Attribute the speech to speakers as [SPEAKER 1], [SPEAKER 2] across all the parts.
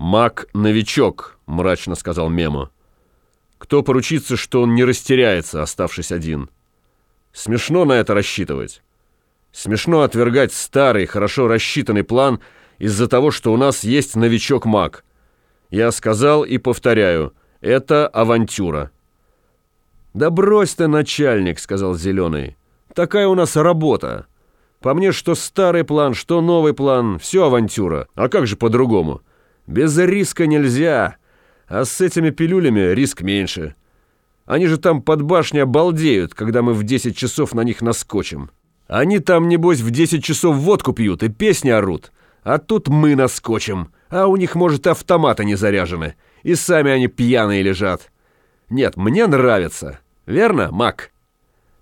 [SPEAKER 1] «Маг-новичок», — мрачно сказал Мемо. «Кто поручится, что он не растеряется, оставшись один? Смешно на это рассчитывать. Смешно отвергать старый, хорошо рассчитанный план из-за того, что у нас есть новичок-маг. Я сказал и повторяю, это авантюра». «Да брось ты, начальник», — сказал Зеленый. «Такая у нас работа. По мне, что старый план, что новый план, все авантюра. А как же по-другому? Без риска нельзя. А с этими пилюлями риск меньше. Они же там под башней обалдеют, когда мы в 10 часов на них наскочим. Они там, небось, в 10 часов водку пьют и песни орут. А тут мы наскочим. А у них, может, автоматы не заряжены. И сами они пьяные лежат. Нет, мне нравится. Верно, Мак?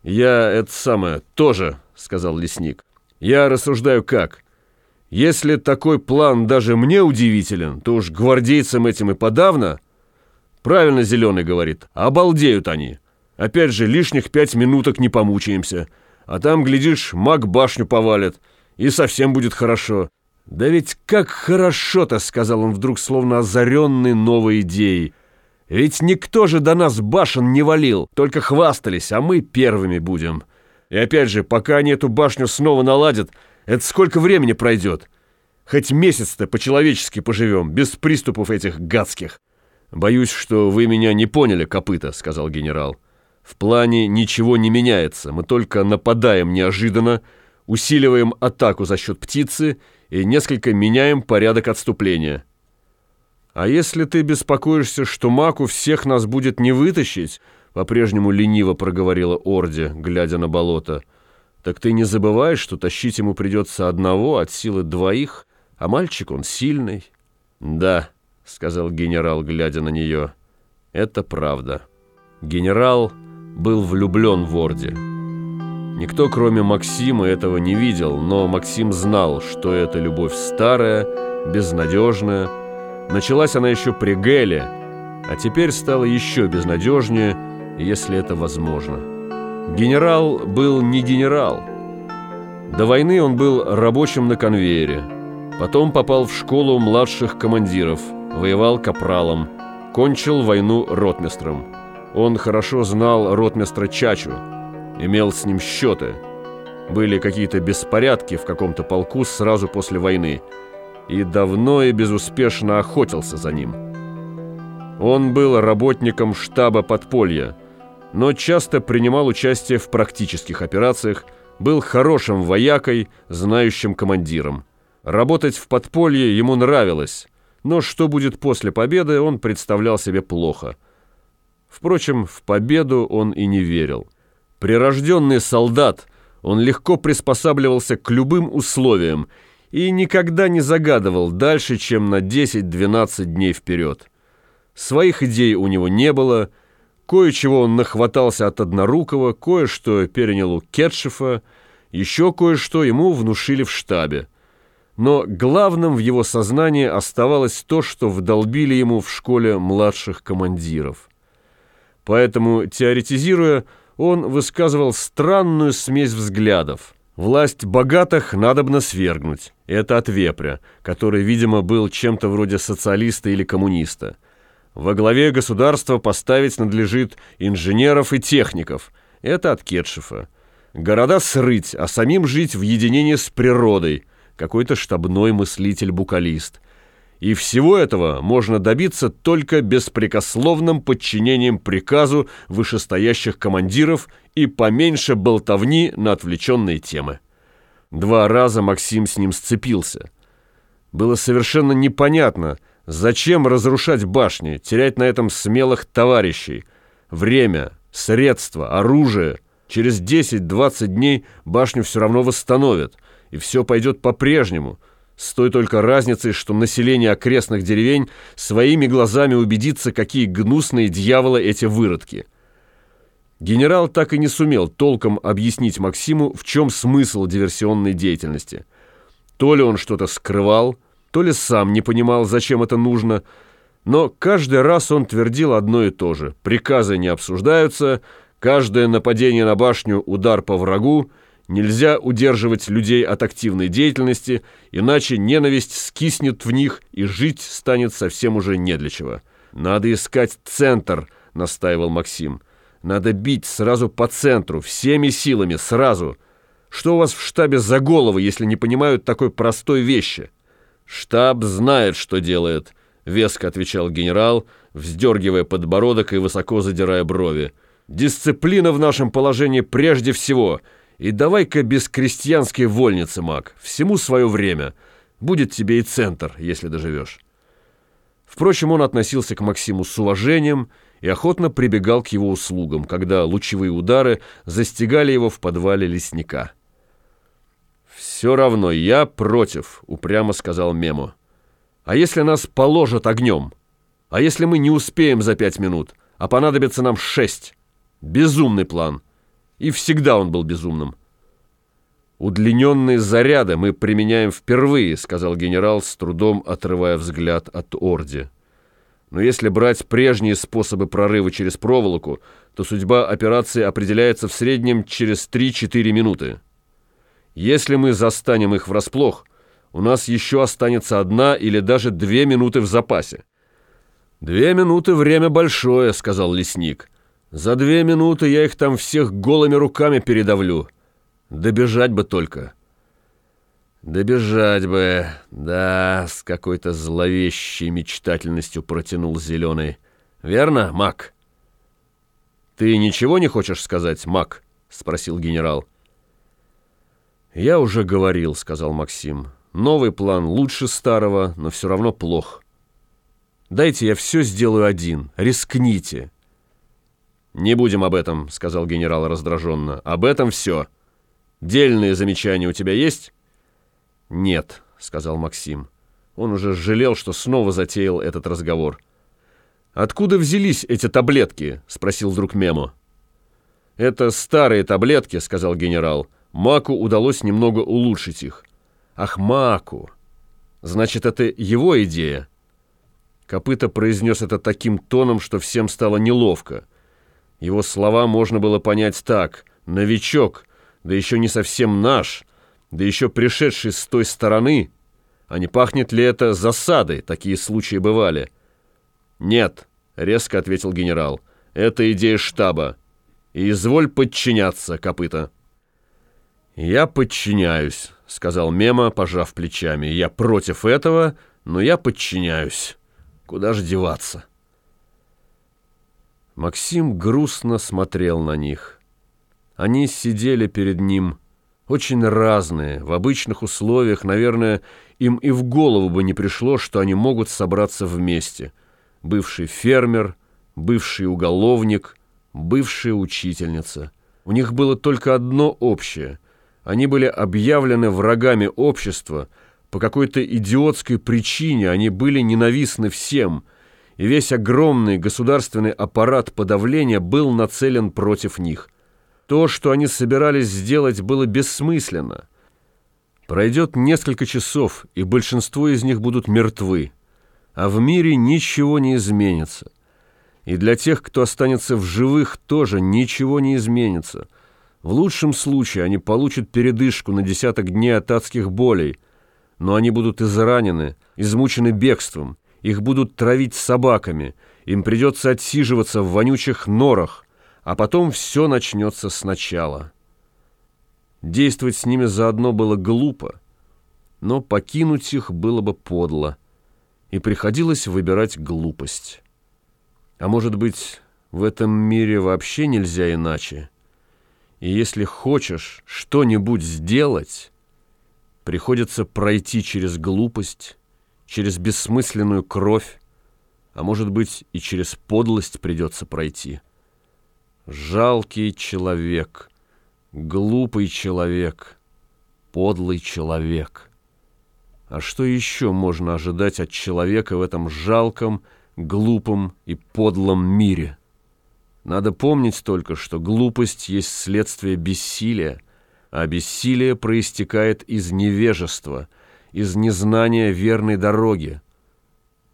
[SPEAKER 1] Я это самое тоже, сказал лесник. Я рассуждаю как? Если такой план даже мне удивителен, то уж гвардейцам этим и подавно. Правильно Зеленый говорит, обалдеют они. Опять же, лишних пять минуток не помучаемся. А там, глядишь, маг башню повалит, и совсем будет хорошо. Да ведь как хорошо-то, сказал он вдруг, словно озаренный новой идеей. Ведь никто же до нас башен не валил, только хвастались, а мы первыми будем. И опять же, пока они эту башню снова наладят, это сколько времени пройдет? Хоть месяц-то по-человечески поживем, без приступов этих гадских. Боюсь, что вы меня не поняли, копыта, сказал генерал. В плане ничего не меняется, мы только нападаем неожиданно, усиливаем атаку за счет птицы и несколько меняем порядок отступления. А если ты беспокоишься, что маку всех нас будет не вытащить, по-прежнему лениво проговорила Орди, глядя на болото. «Так ты не забывай, что тащить ему придется одного от силы двоих, а мальчик он сильный». «Да», — сказал генерал, глядя на нее, — «это правда». Генерал был влюблен в Орди. Никто, кроме Максима, этого не видел, но Максим знал, что эта любовь старая, безнадежная. Началась она еще при Геле, а теперь стала еще безнадежнее — если это возможно. Генерал был не генерал. До войны он был рабочим на конвейере. Потом попал в школу младших командиров, воевал капралом, кончил войну ротмистром. Он хорошо знал ротмистра Чачу, имел с ним счеты. Были какие-то беспорядки в каком-то полку сразу после войны, и давно и безуспешно охотился за ним. Он был работником штаба подполья – но часто принимал участие в практических операциях, был хорошим воякой, знающим командиром. Работать в подполье ему нравилось, но что будет после победы, он представлял себе плохо. Впрочем, в победу он и не верил. Прирожденный солдат, он легко приспосабливался к любым условиям и никогда не загадывал дальше, чем на 10-12 дней вперед. Своих идей у него не было – Кое-чего он нахватался от Однорукого, кое-что перенял у Кетшефа, еще кое-что ему внушили в штабе. Но главным в его сознании оставалось то, что вдолбили ему в школе младших командиров. Поэтому, теоретизируя, он высказывал странную смесь взглядов. Власть богатых надобно свергнуть. Это от вепря, который, видимо, был чем-то вроде социалиста или коммуниста – во главе государства поставить надлежит инженеров и техников. Это от Кетшефа. Города срыть, а самим жить в единении с природой. Какой-то штабной мыслитель-букалист. И всего этого можно добиться только беспрекословным подчинением приказу вышестоящих командиров и поменьше болтовни на отвлеченные темы. Два раза Максим с ним сцепился. Было совершенно непонятно – Зачем разрушать башни, терять на этом смелых товарищей? Время, средства, оружие. Через 10-20 дней башню все равно восстановят, и все пойдет по-прежнему. С той только разницей, что население окрестных деревень своими глазами убедится, какие гнусные дьяволы эти выродки. Генерал так и не сумел толком объяснить Максиму, в чем смысл диверсионной деятельности. То ли он что-то скрывал, то ли сам не понимал, зачем это нужно, но каждый раз он твердил одно и то же. Приказы не обсуждаются, каждое нападение на башню – удар по врагу, Нельзя удерживать людей от активной деятельности, иначе ненависть скиснет в них, и жить станет совсем уже не для чего. Надо искать центр, настаивал Максим. Надо бить сразу по центру, всеми силами, сразу. Что у вас в штабе за головы, если не понимают такой простой вещи? Штаб знает, что делает, веско отвечал генерал, вздергивая подбородок и высоко задирая брови. Дисциплина в нашем положении прежде всего — и давай-ка без крестьянской вольницы, маг. Всему свое время. Будет тебе и центр, если доживешь. Впрочем, он относился к Максиму с уважением и охотно прибегал к его услугам, когда лучевые удары застигали его в подвале лесника. «Все равно я против», — упрямо сказал Мемо. «А если нас положат огнем? А если мы не успеем за пять минут, а понадобится нам шесть? Безумный план». И всегда он был безумным. «Удлиненные заряды мы применяем впервые», — сказал генерал, с трудом отрывая взгляд от Орди. «Но если брать прежние способы прорыва через проволоку, то судьба операции определяется в среднем через 3-4 минуты. Если мы застанем их врасплох, у нас еще останется одна или даже две минуты в запасе». «Две минуты — время большое», — сказал лесник. За две минуты я их там всех голыми руками передавлю. Добежать бы только. Добежать бы, да, с какой-то зловещей мечтательностью протянул Зеленый. Верно, Мак? Ты ничего не хочешь сказать, Мак? Спросил генерал. Я уже говорил, сказал Максим. Новый план лучше старого, но все равно плох. Дайте я все сделаю один. Рискните. «Не будем об этом», — сказал генерал раздраженно. «Об этом все. Дельные замечания у тебя есть?» «Нет», — сказал Максим. Он уже жалел, что снова затеял этот разговор. «Откуда взялись эти таблетки?» — спросил вдруг Мемо. «Это старые таблетки», — сказал генерал. «Маку удалось немного улучшить их». «Ах, Маку! Значит, это его идея?» Копыта произнес это таким тоном, что всем стало неловко — его слова можно было понять так. «Новичок, да еще не совсем наш, да еще пришедший с той стороны. А не пахнет ли это засадой? Такие случаи бывали». «Нет», — резко ответил генерал, — «это идея штаба. И изволь подчиняться, копыта». «Я подчиняюсь», — сказал Мема, пожав плечами. «Я против этого, но я подчиняюсь. Куда же деваться?» Максим грустно смотрел на них. Они сидели перед ним, очень разные, в обычных условиях, наверное, им и в голову бы не пришло, что они могут собраться вместе. Бывший фермер, бывший уголовник, бывшая учительница. У них было только одно общее. Они были объявлены врагами общества, по какой-то идиотской причине они были ненавистны всем – и весь огромный государственный аппарат подавления был нацелен против них. То, что они собирались сделать, было бессмысленно. Пройдет несколько часов, и большинство из них будут мертвы, а в мире ничего не изменится. И для тех, кто останется в живых, тоже ничего не изменится. В лучшем случае они получат передышку на десяток дней от адских болей, но они будут изранены, измучены бегством, их будут травить собаками, им придется отсиживаться в вонючих норах, а потом все начнется сначала. Действовать с ними заодно было глупо, но покинуть их было бы подло, и приходилось выбирать глупость. А может быть, в этом мире вообще нельзя иначе? И если хочешь что-нибудь сделать, приходится пройти через глупость, через бессмысленную кровь, а может быть и через подлость придется пройти. Жалкий человек, глупый человек, подлый человек. А что еще можно ожидать от человека в этом жалком, глупом и подлом мире? Надо помнить только, что глупость есть следствие бессилия, а бессилие проистекает из невежества – из незнания верной дороги.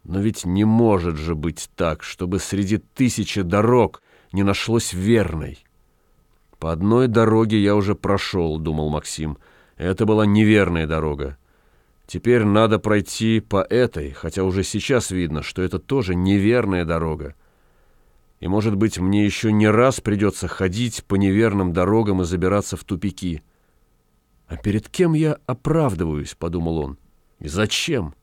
[SPEAKER 1] Но ведь не может же быть так, чтобы среди тысячи дорог не нашлось верной. «По одной дороге я уже прошел», — думал Максим. «Это была неверная дорога. Теперь надо пройти по этой, хотя уже сейчас видно, что это тоже неверная дорога. И, может быть, мне еще не раз придется ходить по неверным дорогам и забираться в тупики». «А перед кем я оправдываюсь?» — подумал он. «И зачем?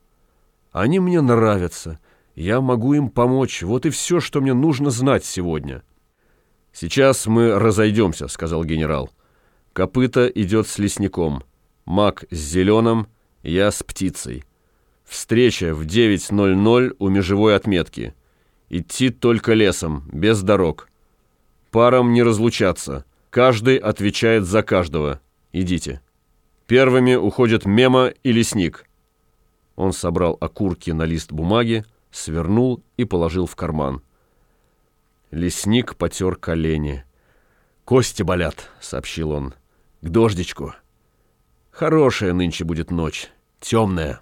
[SPEAKER 1] Они мне нравятся. Я могу им помочь. Вот и все, что мне нужно знать сегодня». «Сейчас мы разойдемся», — сказал генерал. «Копыта идет с лесником. Маг с зеленым, я с птицей. Встреча в 9.00 у межевой отметки. Идти только лесом, без дорог. Парам не разлучаться. Каждый отвечает за каждого. Идите». Первыми уходят Мема и Лесник. Он собрал окурки на лист бумаги, свернул и положил в карман. Лесник потер колени. «Кости болят», — сообщил он. «К дождичку. Хорошая нынче будет ночь, темная».